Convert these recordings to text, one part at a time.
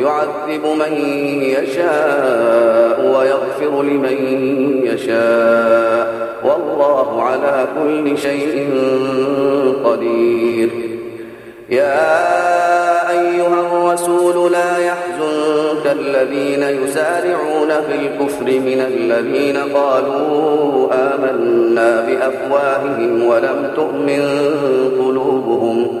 يعذب من يشاء ويغفر لمن يشاء. والله على كل شيء قدير. يا أيها الرسول لا يحزنك الذين يسارعون في الكفر من الذين قالوا آمنا بأفواههم ولم تؤمن قلوبهم.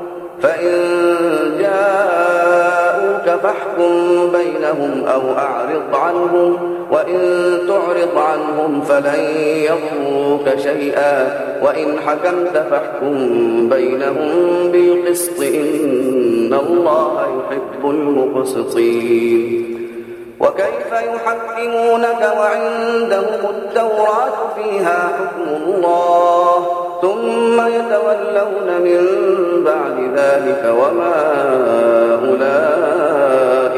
فاحكم بينهم أو أعرض عنهم وإن تعرض عنهم فلن يضروك شيئا. وإن حكمت فاحكم بينهم بالقسط إن الله يحب المقسطين. وكيف يحكمونك وعندهم التوراة فيها حكم الله ثم يتولون من بعد ذلك وما أولئك